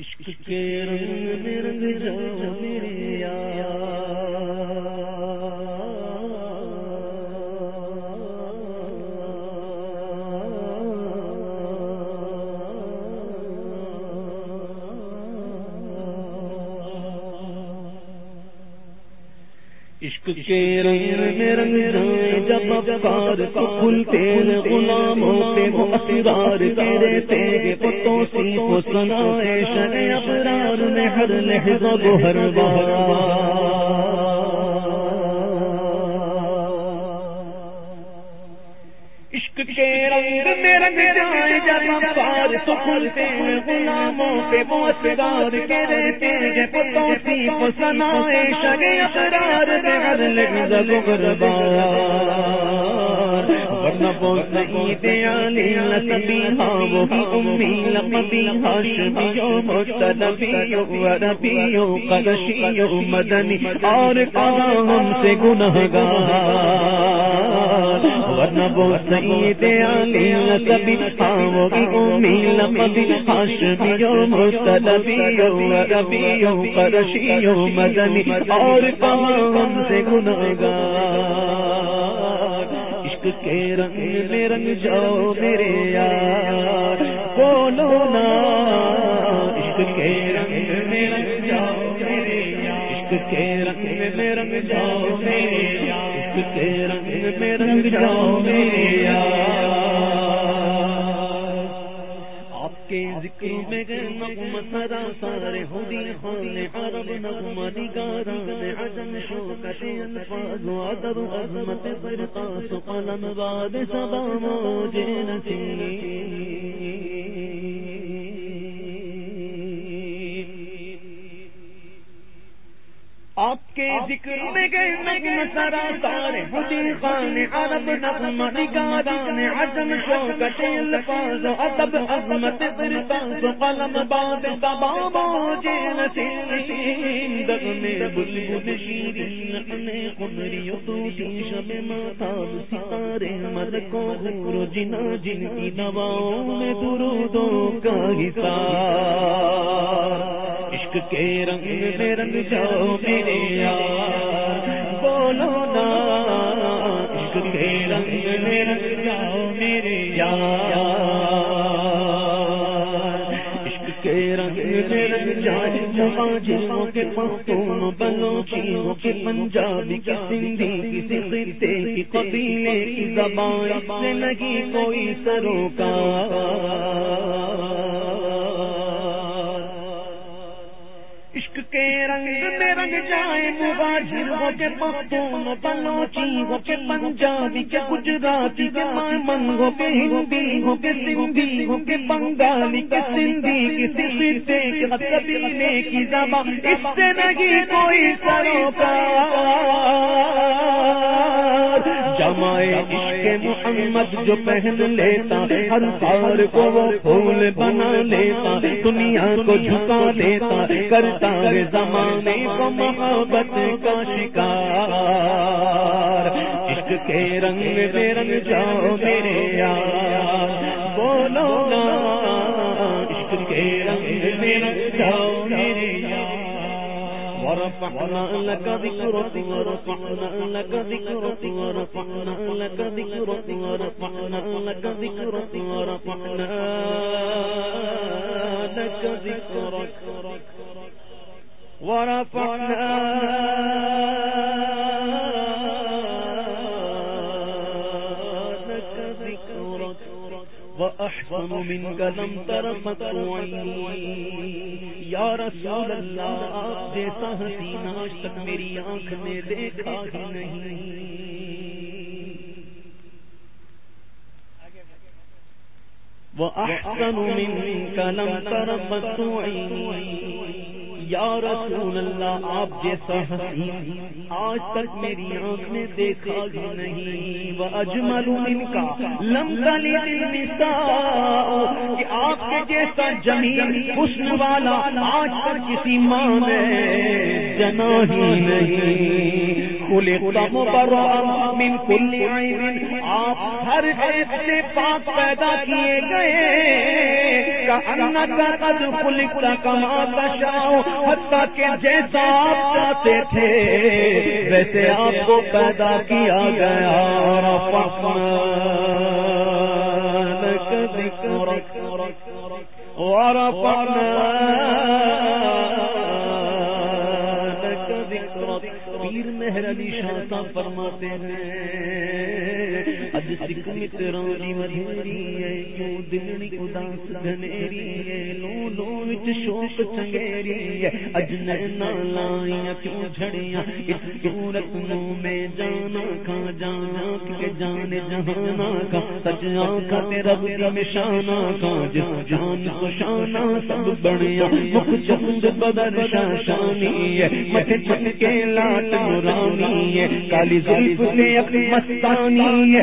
عشق کے رنگ میں رنگ جاؤ میرے عشق کے رنگ میں رنگ جائیں جب افکار کو کھلتے ہیں غلاموں پہ وہ اسرار تیرے تیرے پتوں سی کو سنائے شر ابرار میں ہر لہجہ وہ ہر بار کے رنگ میں رنگ جب تو کھلتے ہیں غلاموں پہ کے رہتے ہیں پتوں میں ہر ورنہ بہت دیا لیلا ہاں وہی امی لمبی ہاشمیوں مستنبیوں وربیوں قرشیوں، مدنی، اور کہاں ہم سے گناہ گار ورنہ نہیں دیا لیلا سبھی امی مدنی اور کہاں سے گناہ گار عشق کے رنگ میں رنگ جاؤ میرے یار بولو نا کے رنگ میں رنگ جاؤ میرے آپ کے ذکر میں گئے نغم سرا سارے ہودی خان عرب نغم نگاران عجم شوکت انفاظ و عدر عظمت فرقاس قلم باد سبا موج آپ کے ذکر میں گئے نغم سرا سارے ہودی خان، عرب نغم نگاران عجم شوکت، الفاظ و ادب، عظمت فرقاس قلم باد سبا موج نسیم دغ میں بلبل، شیرین انے قمری ٹوٹی شب ماتاب، ستارے ملکوں غور، جنا، جن کی نواؤں میں درودوں کا حصار کے رنگ میں رنگ جاؤ میرے یار، بولو نا، عشق کے رنگ میں رنگ جاؤ میرے یار۔ عشق کے رنگ میں رنگ جائے مہاجروں کے پختون بلوچیوں کے پنجابی کی سندھی، کسی خطے کی، قبیلے کی زبان سے نہیں کوئی سروکار۔ عشق رنگ میں رنگ جائے مباجر ہو کے پختون بلوچی ہو کے پنجابی کے گجراتی کے منگوں کے ہندی ہو کے سندھی ہو کے بنگالی کے سندھی کسی خطے کے مطلب قبیلے کی زبان اس سے نہیں کوئی سروکار۔ جمائے عشق محمد جو پہن لیتا ہر بار کو وہ پھول بنا لیتا دنیا کو جھکا دیتا کرتا ہے زمانے کو محبت کا شکار۔ عشق کے رنگ میں رنگ جاؤ میرے یار ورفعنا لك ذكرك ورفعنا لك ذكرك ورفعنا لك ذكرك ورفعنا لك ذكرك ورفعنا لك ذكرك ورفعنا وأحسن منك لم ترفت عيني یا رسول اللہ آپ جیسا حسین آج تک میری آنکھ میں دیکھا ہی نہیں۔ وَأَحْسَنُ مِنْكَ لَمْ تَرَبَّتُ عَيْنِي۔ یا رسول اللہ، آپ جیسا حسین آج تک میری آنکھ نے دیکھا ہی نہیں۔ وہ اجمل ان کا لمبا کہ آپ کے جیسا جمیل حسن والا آج تک کسی ماں میں جنا ہی نہیں۔ من کل آپ ہر عیب سے پاک پیدا کیے گئے۔ کا کا قد خلقتا کما تشاؤ حتیٰ کہ جیسا آپ چاہتے تھے، ویسے آپ کو پیدا کیا گیا۔ اور پیر مہر علی شاہ فرماتے ہیں اج سکھ مترانی مدھیری ہے کیوں دلنی اداس گھنیری ہے لو لو وچ شوق چنگیری ہے اج نینا لائیاں کیوں جھڑیاں اس صورت نو میں جانا کھا جانا کہ جان جہانا کا سچ آنکھا تے رب دی مشانا کا جس جان کو شانا سب بڑیا مخ چند بدر شاشانی ہے مٹھ چن کے لاٹ نورانی ہے کالی ظلف سے اپنی مستانی ہے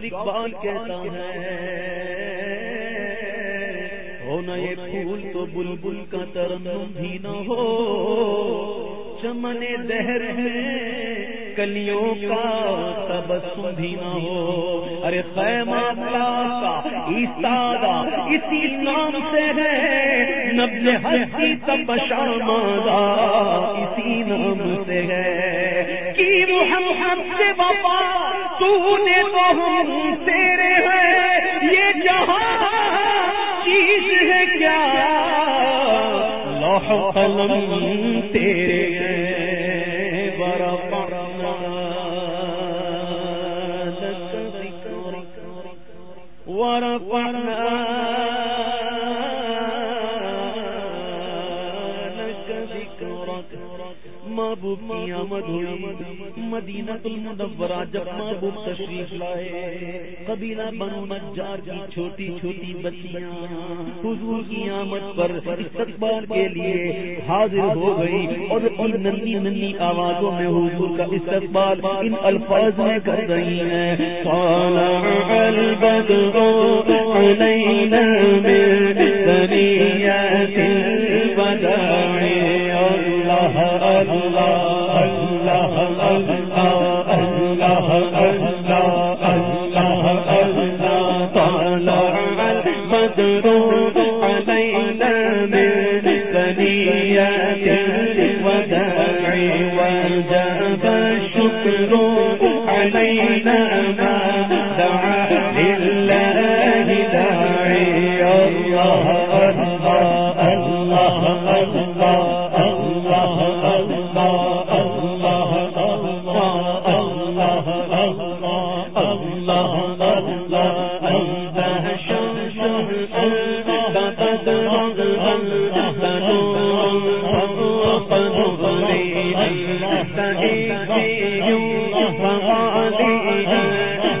ڈاکٹر اقبال کہتا ہے ہونا یہ پھول تو بلبل کا ترنم بھی نہ ہو، چمن دہر ہے کلیوں کا تبسم بھی نہ ہو. ارے خیمہ کا ایستادہ اسی نام سے ہے، نبل ہستی تب شامادہ اسی نام سے ہے۔ کی محمد سے وفا تو نے تو ہم تیرے ہیں۔ یہ جہاں چیز ہے کیا؟ لوح قلم تیرے محبوب کی آمد ہوئی۔ مدینہ المنورہ جب محبوب تشریف لائے۔ قبیلہ بنو نجار کی چھوٹی چھوٹی بچیاں حضور کی آمد پر استقبال کے لیے حاضر ہو گئی اور ان ننی ننی آوازوں میں حضور کا استقبال ان الفاظ میں کر رہی ہیں۔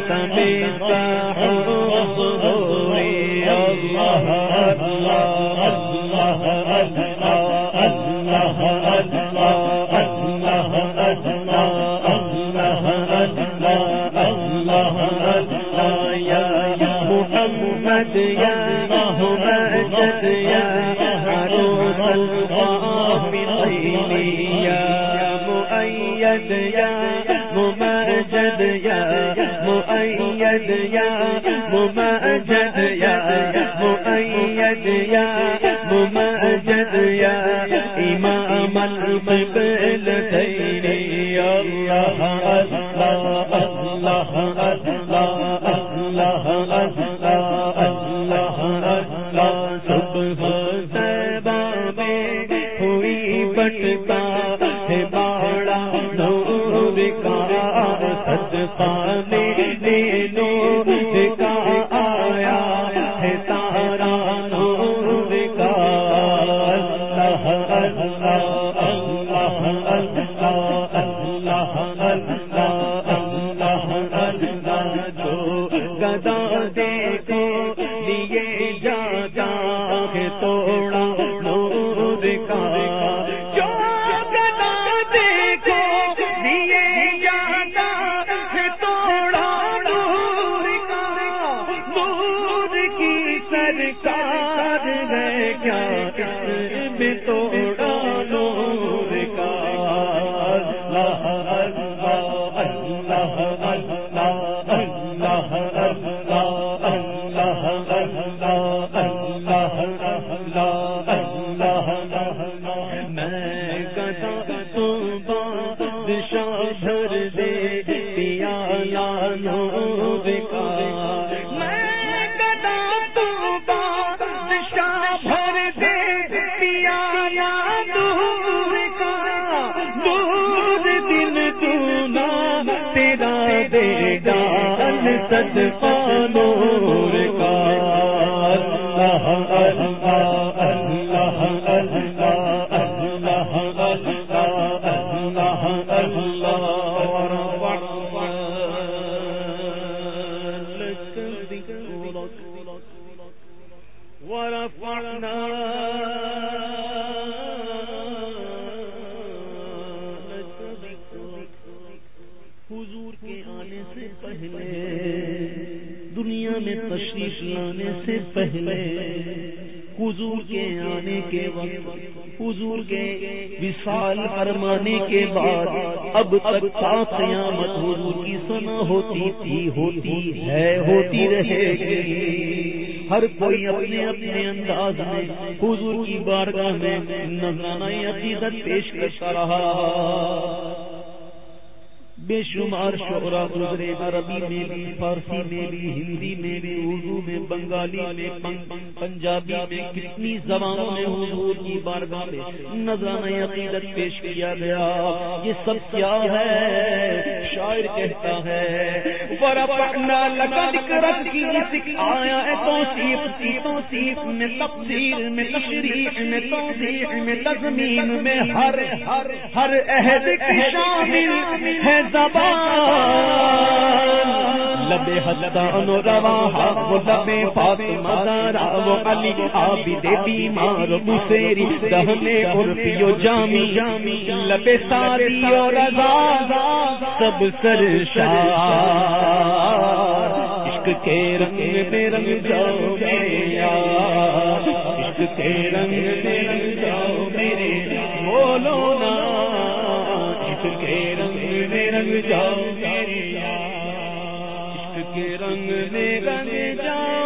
تبھی مؤید یا ممجد یا مؤید یا ممجد یا مؤید یا ممجد یا امام القبلتین اللہ اللہ اللہ سرکار ہے کیا تشریف لانے سے پہلے حضور کے آنے کے وقت، حضور کے وصال فرمانے کے بعد اب تک تا قیامت حضور کی سنا ہوتی تھی، ہوتی ہے، ہوتی رہے گی۔ ہر کوئی اپنے اپنے انداز میں حضور کی بارگاہ میں نذرانہ عقیدت پیش کرتا رہا۔ بے شمار شعرا گزرے عربی میں بھی، فارسی میں بھی، ہندی میں بھی، اردو میں، بنگالی میں پنجابی میں کتنی زبانوں میں حضور کی بارگاہ میں نظرانہ عقیدت پیش کیا گیا۔ یہ سب کیا ہے؟ شاعر کہتا ہے ورفعنا لگا ذكرك کی آیا ہے توصیف کی، توصیف میں تفسیر میں تشریح، میں توضیح، میں تضمین میں ہر ہر ہر عہد شامل ہے لبے حسدان و روا ہاں، وہ لبے فاطمہ زارا، وہ علی عابد بیمار مسیری دہنے عرفی و جامی جامی لبے سادی و رضا، سب سر سرشار عشق کے رنگ میں رنگ جاؤ میرے یار، عشق کے رنگ میں رنگ جاؤ میرے بولو نا۔ عشق کے رنگ میں رنگ جاؤ رنگ جان